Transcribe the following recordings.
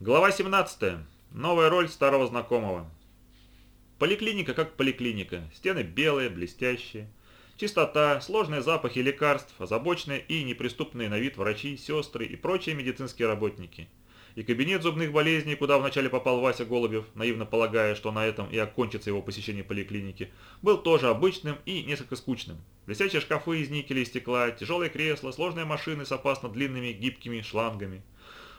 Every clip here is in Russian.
Глава 17. Новая роль старого знакомого. Поликлиника как поликлиника. Стены белые, блестящие. Чистота, сложные запахи лекарств, озабоченные и неприступные на вид врачи, сестры и прочие медицинские работники. И кабинет зубных болезней, куда вначале попал Вася Голубев, наивно полагая, что на этом и окончится его посещение поликлиники, был тоже обычным и несколько скучным. Блестящие шкафы из никеля и стекла, тяжелые кресла, сложные машины с опасно длинными гибкими шлангами.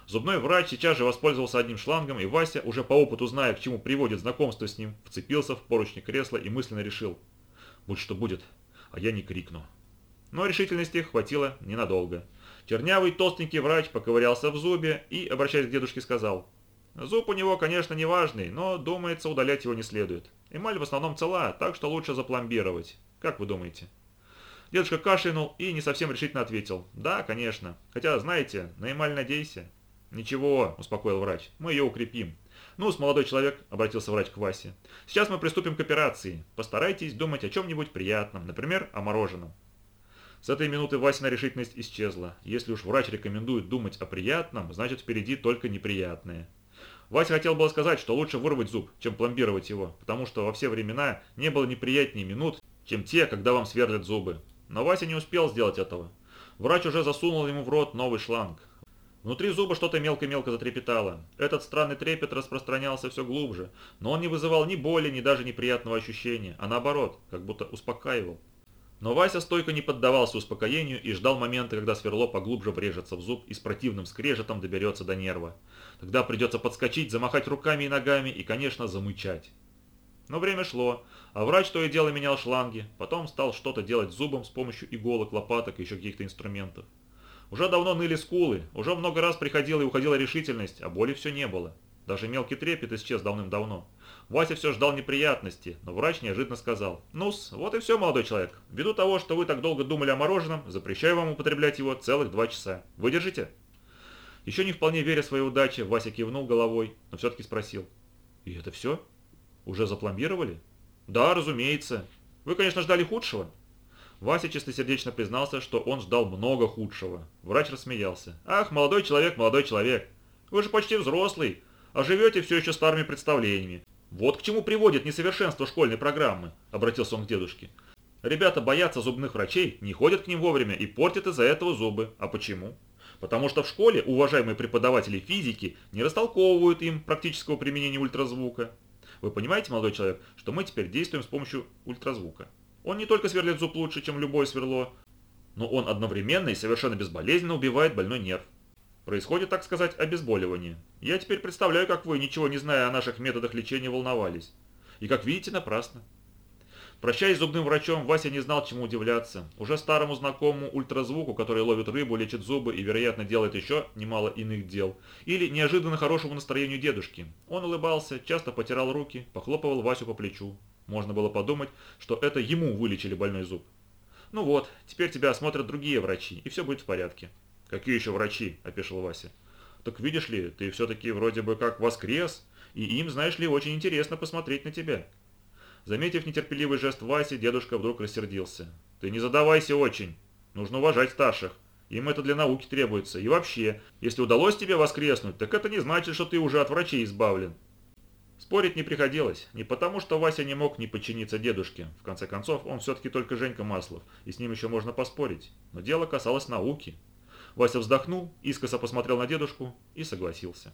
Зубной врач сейчас же воспользовался одним шлангом, и Вася, уже по опыту зная, к чему приводит знакомство с ним, вцепился в поручни кресла и мысленно решил «Будь что будет, а я не крикну». Но решительности хватило ненадолго. Чернявый толстенький врач поковырялся в зубе и, обращаясь к дедушке, сказал «Зуб у него, конечно, не важный, но, думается, удалять его не следует. Эмаль в основном цела, так что лучше запломбировать. Как вы думаете?» Дедушка кашлянул и не совсем решительно ответил «Да, конечно. Хотя, знаете, на эмаль надейся». «Ничего», – успокоил врач, – «мы ее укрепим». «Ну, с молодой человек», – обратился врач к Васе. «Сейчас мы приступим к операции. Постарайтесь думать о чем-нибудь приятном, например, о мороженом». С этой минуты Васина решительность исчезла. Если уж врач рекомендует думать о приятном, значит впереди только неприятное. Вася хотел было сказать, что лучше вырвать зуб, чем пломбировать его, потому что во все времена не было неприятнее минут, чем те, когда вам сверлят зубы. Но Вася не успел сделать этого. Врач уже засунул ему в рот новый шланг. Внутри зуба что-то мелко-мелко затрепетало. Этот странный трепет распространялся все глубже, но он не вызывал ни боли, ни даже неприятного ощущения, а наоборот, как будто успокаивал. Но Вася стойко не поддавался успокоению и ждал момента, когда сверло поглубже врежется в зуб и с противным скрежетом доберется до нерва. Тогда придется подскочить, замахать руками и ногами и, конечно, замычать. Но время шло, а врач то и дело менял шланги, потом стал что-то делать зубом с помощью иголок, лопаток и еще каких-то инструментов. Уже давно ныли скулы, уже много раз приходила и уходила решительность, а боли все не было. Даже мелкий трепет исчез давным-давно. Вася все ждал неприятности, но врач неожиданно сказал. «Ну-с, вот и все, молодой человек. Ввиду того, что вы так долго думали о мороженом, запрещаю вам употреблять его целых два часа. Выдержите?» Еще не вполне веря своей удаче, Вася кивнул головой, но все-таки спросил. «И это все? Уже запломбировали?» «Да, разумеется. Вы, конечно, ждали худшего?» Вася чистосердечно признался, что он ждал много худшего. Врач рассмеялся. «Ах, молодой человек, молодой человек, вы же почти взрослый, а живете все еще старыми представлениями. Вот к чему приводит несовершенство школьной программы», – обратился он к дедушке. «Ребята боятся зубных врачей, не ходят к ним вовремя и портят из-за этого зубы. А почему?» Потому что в школе уважаемые преподаватели физики не растолковывают им практического применения ультразвука. Вы понимаете, молодой человек, что мы теперь действуем с помощью ультразвука? Он не только сверлит зуб лучше, чем любое сверло, но он одновременно и совершенно безболезненно убивает больной нерв. Происходит, так сказать, обезболивание. Я теперь представляю, как вы, ничего не зная о наших методах лечения, волновались. И как видите, напрасно. Прощаясь с зубным врачом, Вася не знал, чему удивляться. Уже старому знакомому ультразвуку, который ловит рыбу, лечит зубы и, вероятно, делает еще немало иных дел. Или неожиданно хорошему настроению дедушки. Он улыбался, часто потирал руки, похлопывал Васю по плечу. Можно было подумать, что это ему вылечили больной зуб. «Ну вот, теперь тебя осмотрят другие врачи, и все будет в порядке». «Какие еще врачи?» – опешил Вася. «Так видишь ли, ты все-таки вроде бы как воскрес, и им, знаешь ли, очень интересно посмотреть на тебя». Заметив нетерпеливый жест Васи, дедушка вдруг рассердился. «Ты не задавайся очень. Нужно уважать старших. Им это для науки требуется. И вообще, если удалось тебе воскреснуть, так это не значит, что ты уже от врачей избавлен. Спорить не приходилось, не потому что Вася не мог не подчиниться дедушке, в конце концов он все-таки только Женька Маслов, и с ним еще можно поспорить, но дело касалось науки. Вася вздохнул, искоса посмотрел на дедушку и согласился.